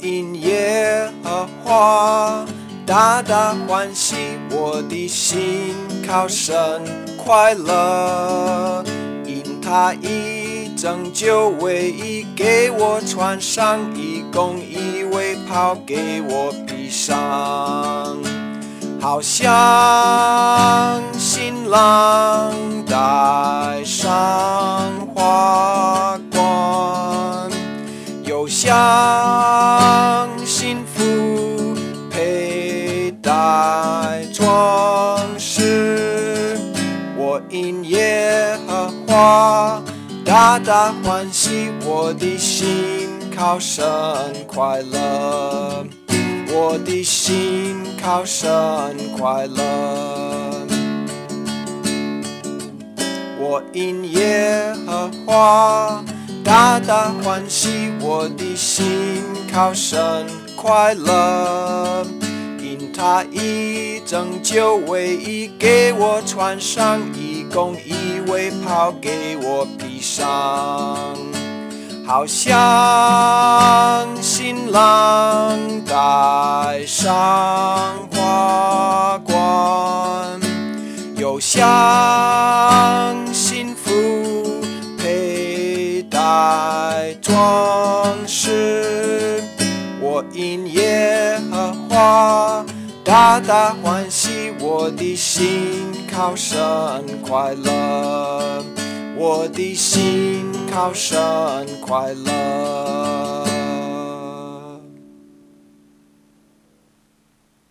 因耶和华大大欢喜，我的心靠神快乐，因他以拯救为衣给我穿上，以公义为袍给我披上，好像新郎戴上花冠，又像戴装饰。我因耶和华大大欢喜，我的心靠神快乐，我的心靠神快乐。我因耶和华大大欢喜，我的心靠神快乐，因他以拯救为衣给我穿上，以公义卫袍给我披上，好像新郎戴上花冠。又像幸福佩戴装饰，我因耶和华大大欢喜，我的心靠神快乐，我的心靠神快乐。